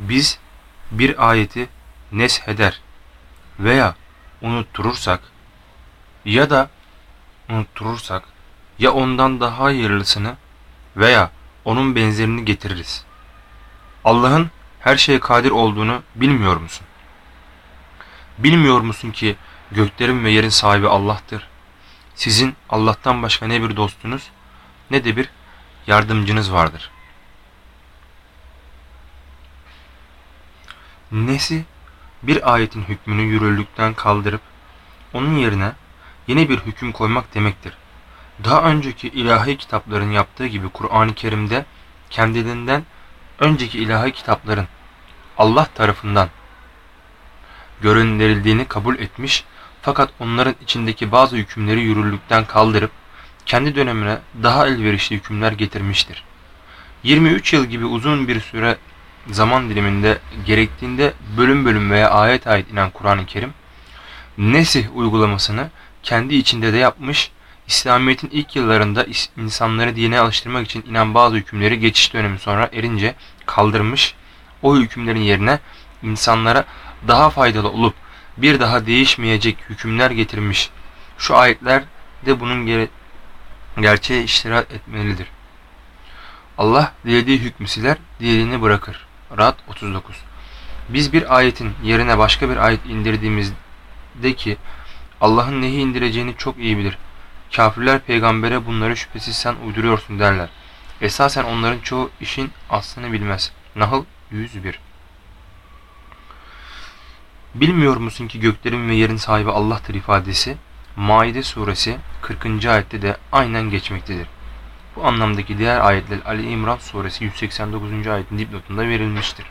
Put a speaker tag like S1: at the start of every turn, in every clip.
S1: Biz bir ayeti nesheder veya unutturursak ya da unutturursak ya ondan daha hayırlısını veya onun benzerini getiririz. Allah'ın her şeye kadir olduğunu bilmiyor musun? Bilmiyor musun ki göklerin ve yerin sahibi Allah'tır. Sizin Allah'tan başka ne bir dostunuz ne de bir yardımcınız vardır. Nesi bir ayetin hükmünü yürürlükten kaldırıp onun yerine yeni bir hüküm koymak demektir. Daha önceki ilahi kitapların yaptığı gibi Kur'an-ı Kerim'de kendilerinden önceki ilahi kitapların Allah tarafından göründirildiğini kabul etmiş fakat onların içindeki bazı hükümleri yürürlükten kaldırıp kendi dönemine daha elverişli hükümler getirmiştir. 23 yıl gibi uzun bir süre zaman diliminde gerektiğinde bölüm bölüm veya ayet ayet inen Kur'an-ı Kerim Nesih uygulamasını kendi içinde de yapmış, İslamiyet'in ilk yıllarında insanları dine alıştırmak için inen bazı hükümleri geçiş dönemi sonra erince kaldırmış, o hükümlerin yerine insanlara daha faydalı olup bir daha değişmeyecek hükümler getirmiş. Şu ayetler de bunun gere gerçeğe iştirak etmelidir. Allah dilediği hükmü siler, dilediğini bırakır. Rad 39 Biz bir ayetin yerine başka bir ayet indirdiğimizde ki Allah'ın neyi indireceğini çok iyi bilir. Kafirler peygambere bunları şüphesiz sen uyduruyorsun derler. Esasen onların çoğu işin aslını bilmez. Nahl 101 Bilmiyor musun ki göklerin ve yerin sahibi Allah'tır ifadesi Maide suresi 40. ayette de aynen geçmektedir. Bu anlamdaki diğer ayetler Ali İmran suresi 189. ayetin dipnotunda verilmiştir.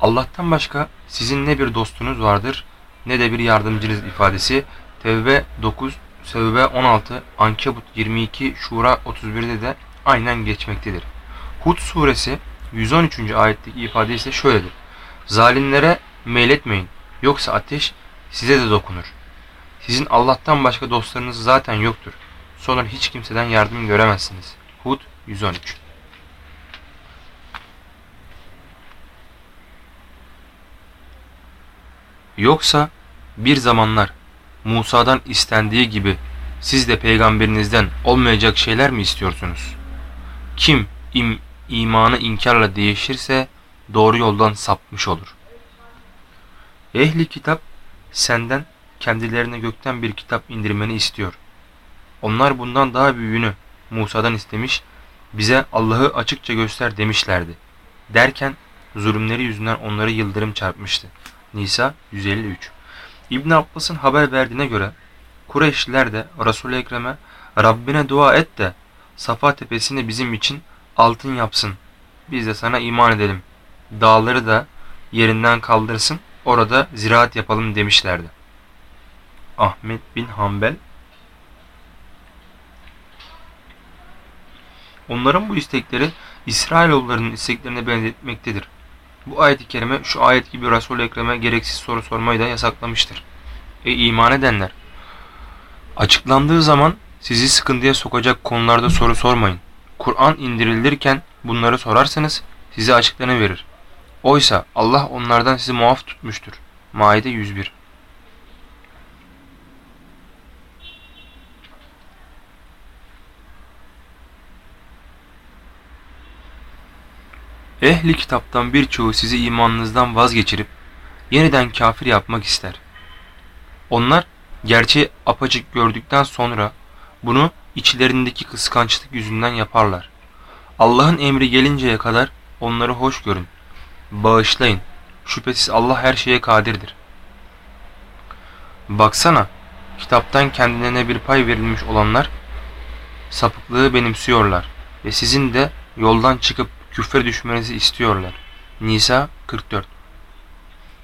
S1: Allah'tan başka sizin ne bir dostunuz vardır ne de bir yardımcınız ifadesi Tevbe 9, Sevbe 16, Ankebut 22, Şura 31'de de aynen geçmektedir. Hud suresi 113. ayetteki ifade ise şöyledir. Zalimlere meyletmeyin yoksa ateş size de dokunur. Sizin Allah'tan başka dostlarınız zaten yoktur. Sonra hiç kimseden yardım göremezsiniz. Hud 113 Yoksa bir zamanlar Musa'dan istendiği gibi siz de peygamberinizden olmayacak şeyler mi istiyorsunuz? Kim im, imanı inkarla değişirse doğru yoldan sapmış olur. Ehli kitap senden kendilerine gökten bir kitap indirmeni istiyor. Onlar bundan daha büyüğünü Musa'dan istemiş, bize Allah'ı açıkça göster demişlerdi. Derken zulümleri yüzünden onları yıldırım çarpmıştı. Nisa 153 İbn Abbas'ın haber verdiğine göre Kureyşliler de Resul-i Ekrem'e Rabbine dua et de Safa tepesini bizim için altın yapsın. Biz de sana iman edelim. Dağları da yerinden kaldırsın. Orada ziraat yapalım demişlerdi. Ahmet bin Hanbel Onların bu istekleri İsrailoğullarının isteklerine benzetmektedir. Bu ayet-i kerime şu ayet gibi Resul-i Ekrem'e gereksiz soru sormayı da yasaklamıştır. E iman edenler! Açıklandığı zaman sizi sıkıntıya sokacak konularda soru sormayın. Kur'an indirilirken bunları sorarsanız size açıklanıverir. Oysa Allah onlardan sizi muaf tutmuştur. Maide 101 Ehli kitaptan birçoğu sizi imanınızdan vazgeçirip yeniden kafir yapmak ister. Onlar gerçeği apaçık gördükten sonra bunu içlerindeki kıskançlık yüzünden yaparlar. Allah'ın emri gelinceye kadar onları hoş görün. Bağışlayın. Şüphesiz Allah her şeye kadirdir. Baksana, kitaptan kendilerine bir pay verilmiş olanlar sapıklığı benimsiyorlar ve sizin de yoldan çıkıp küfre düşmenizi istiyorlar. Nisa 44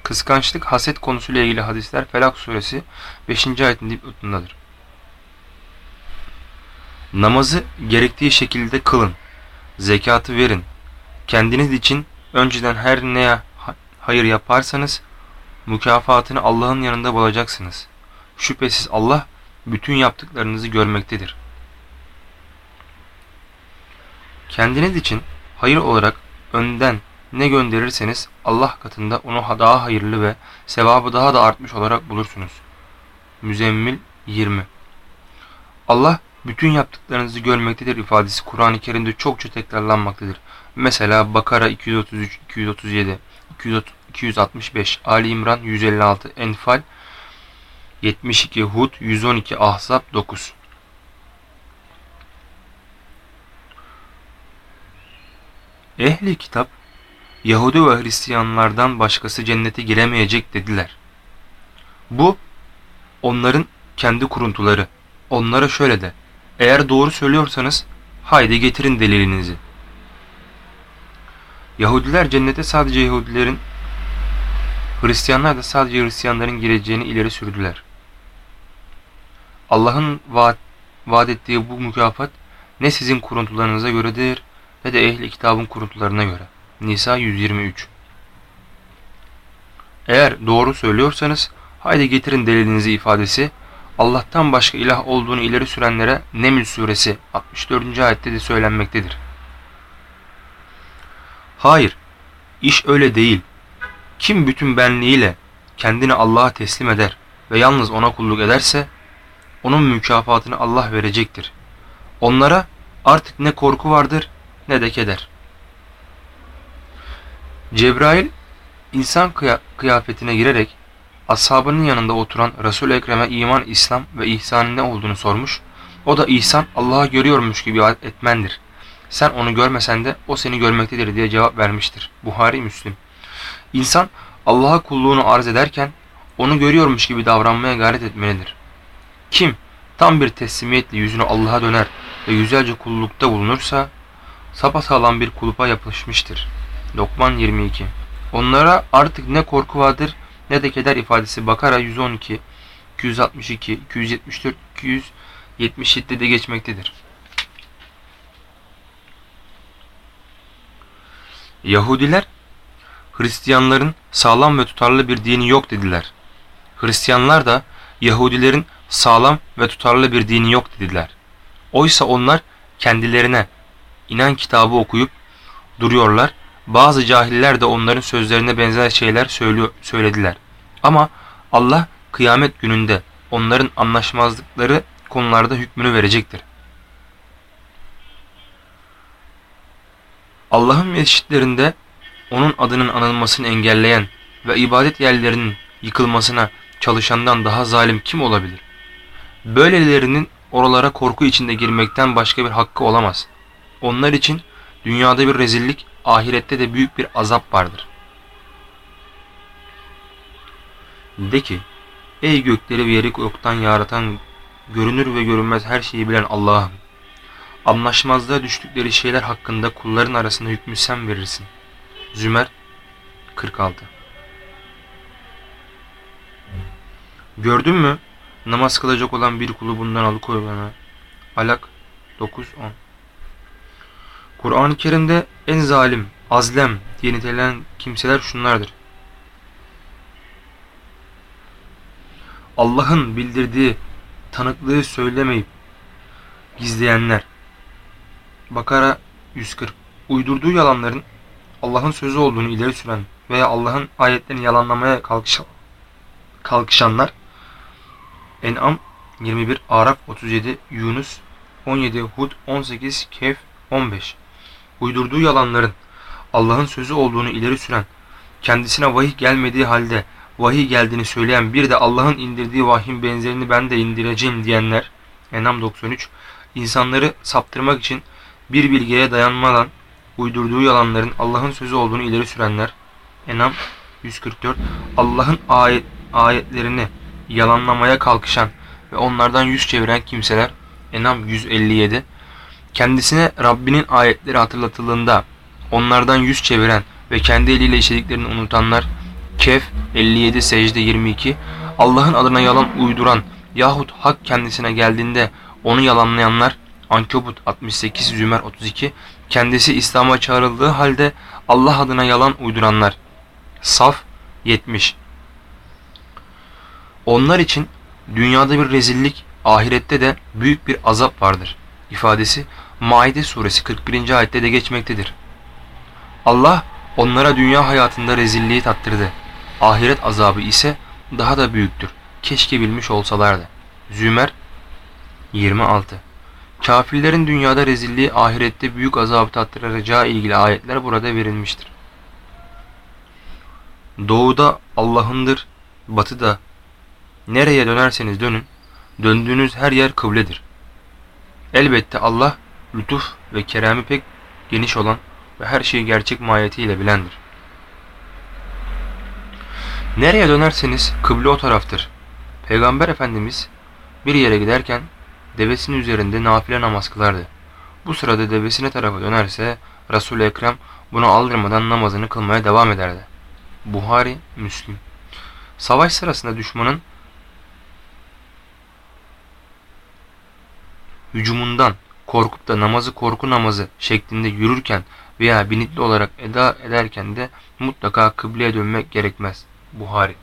S1: Kıskançlık haset konusuyla ilgili hadisler Felak suresi 5. ayetin dipnotundadır. Namazı gerektiği şekilde kılın. Zekatı verin. Kendiniz için önceden her neye hayır yaparsanız mükafatını Allah'ın yanında bulacaksınız. Şüphesiz Allah bütün yaptıklarınızı görmektedir. Kendiniz için hayır olarak önden ne gönderirseniz Allah katında onu daha hayırlı ve sevabı daha da artmış olarak bulursunuz. Müzemmil 20 Allah bütün yaptıklarınızı görmektedir ifadesi Kur'an-ı Kerim'de çokça tekrarlanmaktadır. Mesela Bakara 233, 237, 265, Ali İmran 156, Enfal 72, Hud 112, Ahzab 9. Ehli kitap Yahudi ve Hristiyanlardan başkası cennete giremeyecek dediler. Bu onların kendi kuruntuları. Onlara şöyle de, eğer doğru söylüyorsanız haydi getirin delilinizi. Yahudiler cennete sadece Yahudilerin, Hristiyanlar da sadece Hristiyanların gireceğini ileri sürdüler. Allah'ın vaat, vaat ettiği bu mükafat ne sizin kuruntularınıza göredir ne de ehli kitabın kuruntularına göre. Nisa 123 Eğer doğru söylüyorsanız haydi getirin delilinizi ifadesi Allah'tan başka ilah olduğunu ileri sürenlere Neml suresi 64. ayette de söylenmektedir. Hayır, iş öyle değil. Kim bütün benliğiyle kendini Allah'a teslim eder ve yalnız ona kulluk ederse, onun mükafatını Allah verecektir. Onlara artık ne korku vardır ne de keder. Cebrail, insan kıyafetine girerek ashabının yanında oturan resul Ekrem'e iman, İslam ve ihsanın ne olduğunu sormuş. O da ihsan Allah'ı görüyormuş gibi etmendir. Sen onu görmesen de o seni görmektedir diye cevap vermiştir. Buhari Müslim. İnsan Allah'a kulluğunu arz ederken onu görüyormuş gibi davranmaya gayret etmelidir. Kim tam bir teslimiyetle yüzünü Allah'a döner ve güzelce kullukta bulunursa sapasağlam bir kulupa yapışmıştır. Lokman 22 Onlara artık ne korku vardır ne de keder ifadesi Bakara 112, 262, 274, 277'de geçmektedir. Yahudiler Hristiyanların sağlam ve tutarlı bir dini yok dediler. Hristiyanlar da Yahudilerin sağlam ve tutarlı bir dini yok dediler. Oysa onlar kendilerine inan kitabı okuyup duruyorlar. Bazı cahiller de onların sözlerine benzer şeyler söylediler. Ama Allah kıyamet gününde onların anlaşmazlıkları konularda hükmünü verecektir. Allah'ın mescitlerinde onun adının anılmasını engelleyen ve ibadet yerlerinin yıkılmasına çalışandan daha zalim kim olabilir? Böylelerinin oralara korku içinde girmekten başka bir hakkı olamaz. Onlar için dünyada bir rezillik, ahirette de büyük bir azap vardır. De ki, ey gökleri ve yeri yoktan yaratan, görünür ve görünmez her şeyi bilen Allah'ım, anlaşmazlığa düştükleri şeyler hakkında kulların arasında hükmü sen verirsin. Zümer 46 Gördün mü? Namaz kılacak olan bir kulu bundan alıkoyulana. Alak 9-10 Kur'an-ı Kerim'de en zalim, azlem diye nitelenen kimseler şunlardır. Allah'ın bildirdiği tanıklığı söylemeyip gizleyenler. Bakara 140 Uydurduğu yalanların Allah'ın sözü olduğunu ileri süren veya Allah'ın ayetlerini yalanlamaya kalkışan, kalkışanlar En'am 21, Araf 37, Yunus 17, Hud 18, Kehf 15 Uydurduğu yalanların Allah'ın sözü olduğunu ileri süren, kendisine vahiy gelmediği halde vahiy geldiğini söyleyen bir de Allah'ın indirdiği vahyin benzerini ben de indireceğim diyenler Enam 93 insanları saptırmak için bir bilgiye dayanmadan uydurduğu yalanların Allah'ın sözü olduğunu ileri sürenler Enam 144 Allah'ın ayet, ayetlerini yalanlamaya kalkışan ve onlardan yüz çeviren kimseler Enam 157 kendisine Rabbinin ayetleri hatırlatıldığında onlardan yüz çeviren ve kendi eliyle işlediklerini unutanlar Kehf 57 secde 22 Allah'ın adına yalan uyduran yahut hak kendisine geldiğinde onu yalanlayanlar Ankebut 68 Zümer 32 kendisi İslam'a çağrıldığı halde Allah adına yalan uyduranlar. Saf 70 Onlar için dünyada bir rezillik ahirette de büyük bir azap vardır. İfadesi Maide suresi 41. ayette de geçmektedir. Allah Onlara dünya hayatında rezilliği tattırdı. Ahiret azabı ise daha da büyüktür. Keşke bilmiş olsalardı. Zümer 26 Kafirlerin dünyada rezilliği ahirette büyük azabı tattıracağı ilgili ayetler burada verilmiştir. Doğuda Allah'ındır, batıda nereye dönerseniz dönün, döndüğünüz her yer kıbledir. Elbette Allah lütuf ve keremi pek geniş olan ve her şeyi gerçek mahiyetiyle bilendir. Nereye dönerseniz kıble o taraftır. Peygamber Efendimiz bir yere giderken devesinin üzerinde nafile namaz kılardı. Bu sırada devesine tarafa dönerse Resul-i Ekrem bunu aldırmadan namazını kılmaya devam ederdi. Buhari, Müslim Savaş sırasında düşmanın hücumundan korkup da namazı korku namazı şeklinde yürürken veya binitli olarak eda ederken de mutlaka kıbleye dönmek gerekmez. Buhari